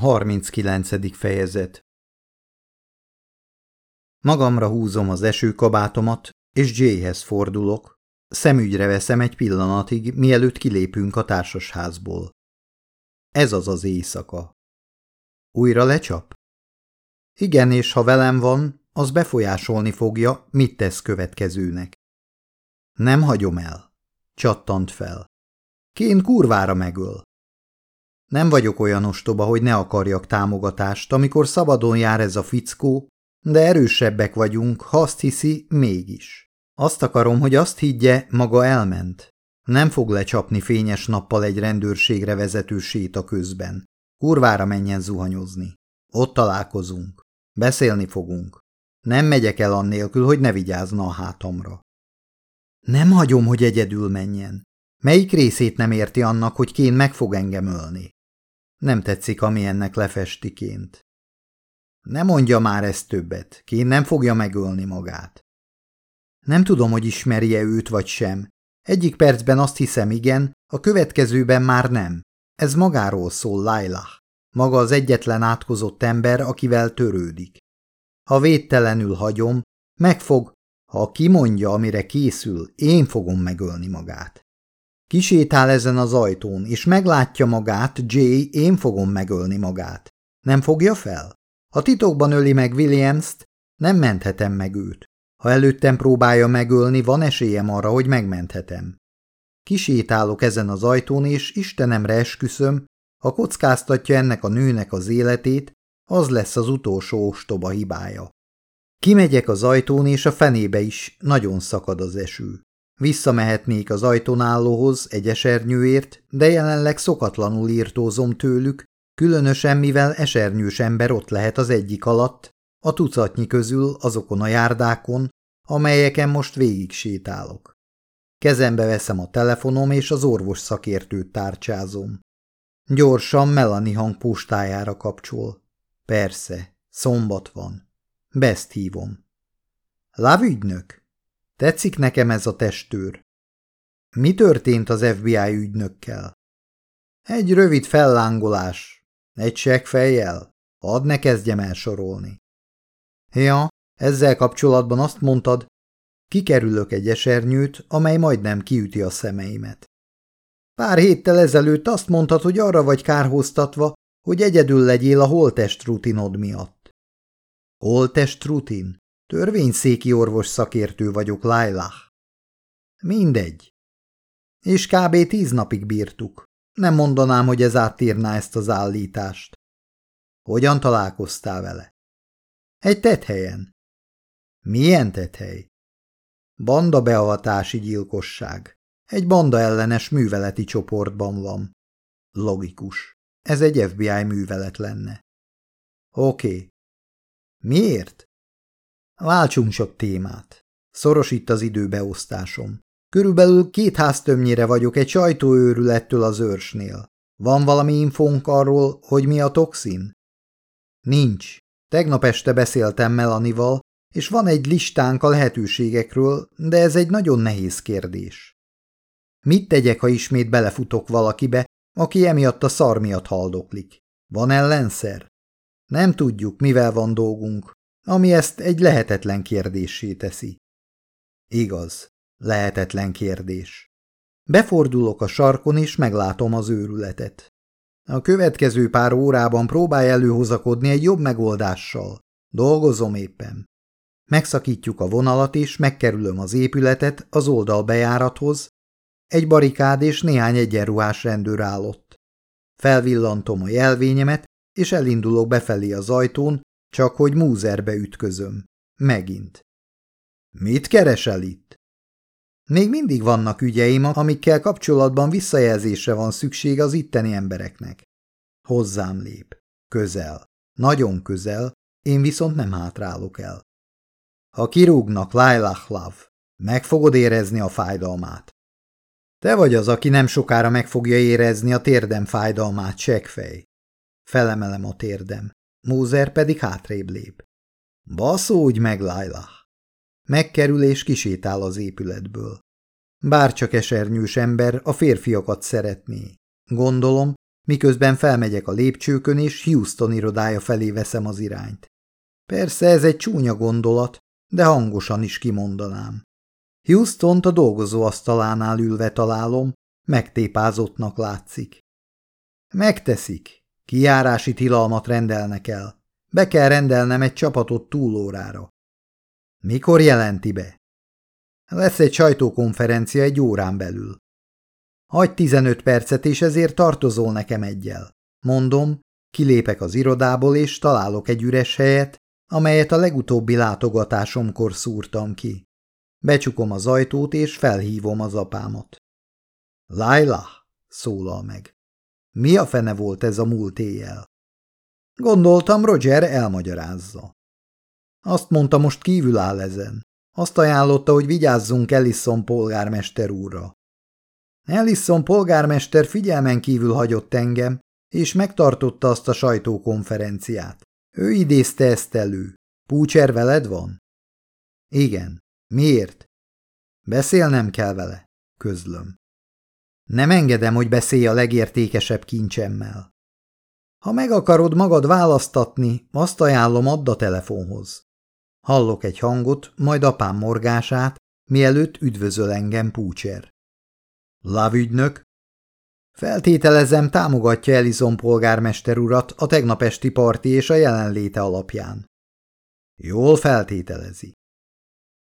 39. fejezet Magamra húzom az esőkabátomat, és Jayhez fordulok. Szemügyre veszem egy pillanatig, mielőtt kilépünk a társasházból. Ez az az éjszaka. Újra lecsap? Igen, és ha velem van, az befolyásolni fogja, mit tesz következőnek. Nem hagyom el. Csattant fel. Kén kurvára megöl. Nem vagyok olyan ostoba, hogy ne akarjak támogatást, amikor szabadon jár ez a fickó, de erősebbek vagyunk, ha azt hiszi, mégis. Azt akarom, hogy azt higgye, maga elment. Nem fog lecsapni fényes nappal egy rendőrségre vezető séta közben. Kurvára menjen zuhanyozni. Ott találkozunk. Beszélni fogunk. Nem megyek el annélkül, hogy ne vigyázna a hátamra. Nem hagyom, hogy egyedül menjen. Melyik részét nem érti annak, hogy Kén meg fog engem ölni? Nem tetszik, ami ennek lefestiként. Ne mondja már ezt többet, Kén nem fogja megölni magát. Nem tudom, hogy ismerje őt vagy sem. Egyik percben azt hiszem igen, a következőben már nem. Ez magáról szól, Lailah. Maga az egyetlen átkozott ember, akivel törődik. Ha védtelenül hagyom, megfog, ha kimondja, amire készül, én fogom megölni magát. Kisétál ezen az ajtón, és meglátja magát, Jay, én fogom megölni magát. Nem fogja fel? Ha titokban öli meg Williams-t, nem menthetem meg őt. Ha előttem próbálja megölni, van esélyem arra, hogy megmenthetem. Kisétálok ezen az ajtón, és Istenemre esküszöm, ha kockáztatja ennek a nőnek az életét, az lesz az utolsó ostoba hibája. Kimegyek az ajtón, és a fenébe is nagyon szakad az eső. Visszamehetnék az ajtónállóhoz egy esernyőért, de jelenleg szokatlanul írtózom tőlük, különösen mivel esernyős ember ott lehet az egyik alatt, a tucatnyi közül azokon a járdákon, amelyeken most végig sétálok. Kezembe veszem a telefonom, és az orvos szakértőt tárcsázom. Gyorsan Melanie hang postájára kapcsol. Persze, szombat van. Best hívom. Lávügynök? Tetszik nekem ez a testőr. Mi történt az FBI ügynökkel? Egy rövid fellángolás. Egy seggfejjel. Hadd ne kezdjem el sorolni. Ja, ezzel kapcsolatban azt mondtad, kikerülök egy esernyőt, amely majdnem kiüti a szemeimet. Pár héttel ezelőtt azt mondtad, hogy arra vagy kárhoztatva, hogy egyedül legyél a holtest rutinod miatt. Holtest rutin? Törvényszéki orvos szakértő vagyok, Lailah. Mindegy. És kb. tíz napig bírtuk. Nem mondanám, hogy ez átírná ezt az állítást. Hogyan találkoztál vele? Egy tethelyen. Milyen tethely? Banda beavatási gyilkosság. Egy banda ellenes műveleti csoportban van. Logikus. Ez egy FBI művelet lenne. Oké. Okay. Miért? Váltsunk csak témát. Szoros itt az időbeosztásom. Körülbelül két háztömnyire vagyok egy sajtóőrülettől az őrsnél. Van valami infónk arról, hogy mi a toxin? Nincs. Tegnap este beszéltem Melanival, és van egy listánk a lehetőségekről, de ez egy nagyon nehéz kérdés. Mit tegyek, ha ismét belefutok valakibe, aki emiatt a szar miatt haldoklik? Van ellenszer? Nem tudjuk, mivel van dolgunk, ami ezt egy lehetetlen kérdésé teszi. Igaz, lehetetlen kérdés. Befordulok a sarkon, és meglátom az őrületet. A következő pár órában próbálj előhozakodni egy jobb megoldással. Dolgozom éppen. Megszakítjuk a vonalat, és megkerülöm az épületet az oldalbejárathoz. Egy barikád és néhány egyenruhás rendőr állott. Felvillantom a jelvényemet, és elindulok befelé az ajtón, csak hogy múzerbe ütközöm. Megint. Mit keresel itt? Még mindig vannak ügyeim, amikkel kapcsolatban visszajelzésre van szükség az itteni embereknek. Hozzám lép. Közel. Nagyon közel, én viszont nem hátrálok el. Ha kirúgnak Love, meg fogod érezni a fájdalmát. Te vagy az, aki nem sokára meg fogja érezni a térdem fájdalmát, seggfej. Felemelem a térdem. Mózer pedig hátrébb lép. Baszódj meg, Laila! Megkerül és kisétál az épületből. Bárcsak esernyős ember a férfiakat szeretné. Gondolom, miközben felmegyek a lépcsőkön, és Houston irodája felé veszem az irányt. Persze ez egy csúnya gondolat, de hangosan is kimondanám. Houston-t a dolgozóasztalánál ülve találom, megtépázottnak látszik. Megteszik. Kijárási tilalmat rendelnek el. Be kell rendelnem egy csapatot túlórára. Mikor jelenti be? Lesz egy sajtókonferencia egy órán belül. Hagy 15 percet, és ezért tartozol nekem egyel. Mondom, kilépek az irodából, és találok egy üres helyet, amelyet a legutóbbi látogatásomkor szúrtam ki. Becsukom az ajtót, és felhívom az apámat. Laila, szólal meg. Mi a fene volt ez a múlt éjjel? Gondoltam, Roger elmagyarázza. Azt mondta, most kívül áll ezen. Azt ajánlotta, hogy vigyázzunk Ellison polgármester úrra. Ellison polgármester figyelmen kívül hagyott engem, és megtartotta azt a sajtókonferenciát. Ő idézte ezt elő. Púcser veled van? Igen. Miért? Beszélnem kell vele, közlöm. Nem engedem, hogy beszélj a legértékesebb kincsemmel. Ha meg akarod magad választatni, azt ajánlom add a telefonhoz. Hallok egy hangot, majd apám morgását, mielőtt üdvözöl engem Púcser. Lávügynök? Feltételezem, támogatja Elizon polgármester urat a tegnap esti parti és a jelenléte alapján. Jól feltételezi.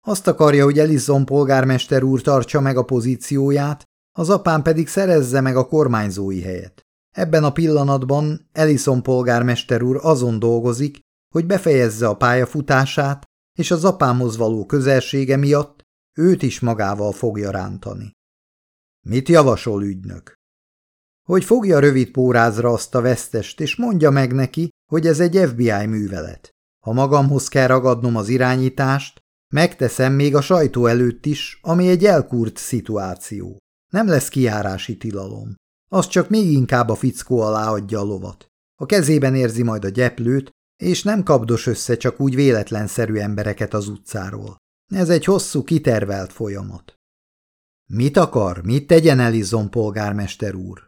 Azt akarja, hogy Elizon polgármester úr tartsa meg a pozícióját, az apám pedig szerezze meg a kormányzói helyet. Ebben a pillanatban Ellison polgármester úr azon dolgozik, hogy befejezze a pályafutását, és az apámhoz való közelsége miatt őt is magával fogja rántani. Mit javasol ügynök? Hogy fogja rövid pórázra azt a vesztest, és mondja meg neki, hogy ez egy FBI művelet. Ha magamhoz kell ragadnom az irányítást, megteszem még a sajtó előtt is, ami egy elkúrt szituáció. Nem lesz kiárási tilalom. Az csak még inkább a fickó alá adja a lovat. A kezében érzi majd a gyeplőt, és nem kapdos össze csak úgy véletlenszerű embereket az utcáról. Ez egy hosszú, kitervelt folyamat. Mit akar, mit tegyen Elizon polgármester úr?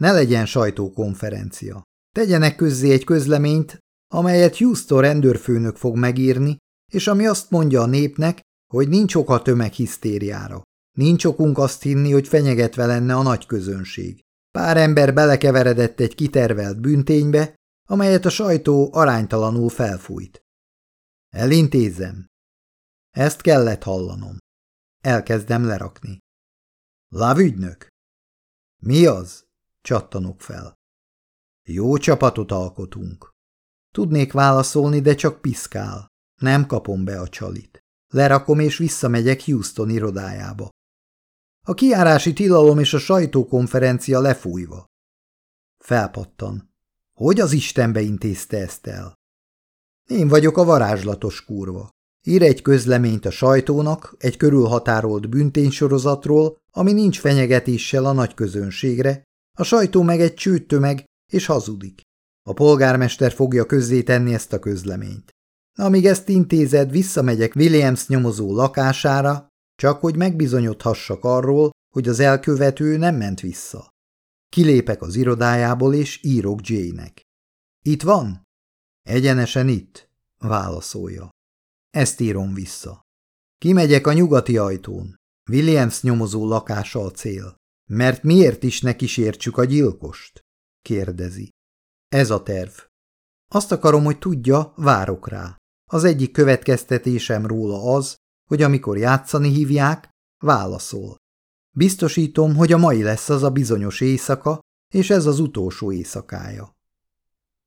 Ne legyen sajtókonferencia. Tegyenek közzé egy közleményt, amelyet Houston rendőrfőnök fog megírni, és ami azt mondja a népnek, hogy nincs ok a tömeghisztériára. Nincs okunk azt hinni, hogy fenyegetve lenne a nagy közönség. Pár ember belekeveredett egy kitervelt bünténybe, amelyet a sajtó aránytalanul felfújt. Elintézem. Ezt kellett hallanom. Elkezdem lerakni. Lávügynök? Mi az? Csattanok fel. Jó csapatot alkotunk. Tudnék válaszolni, de csak piszkál. Nem kapom be a csalit. Lerakom és visszamegyek Houston irodájába. A kiárási tilalom és a sajtókonferencia lefújva. Felpattan. Hogy az Istenbe intézte ezt el? Én vagyok a varázslatos kurva. Ír egy közleményt a sajtónak egy körülhatárolt bünténysorozatról, ami nincs fenyegetéssel a nagy közönségre, a sajtó meg egy csőttömeg, és hazudik. A polgármester fogja közzétenni ezt a közleményt. Amíg ezt intézed, visszamegyek Williams nyomozó lakására, csak hogy megbizonyodhassak arról, hogy az elkövető nem ment vissza. Kilépek az irodájából, és írok Jane-nek. Itt van? Egyenesen itt, válaszolja. Ezt írom vissza. Kimegyek a nyugati ajtón. Williams nyomozó lakása a cél. Mert miért is ne kísértsük a gyilkost? kérdezi. Ez a terv. Azt akarom, hogy tudja, várok rá. Az egyik következtetésem róla az, hogy amikor játszani hívják, válaszol. Biztosítom, hogy a mai lesz az a bizonyos éjszaka, és ez az utolsó éjszakája.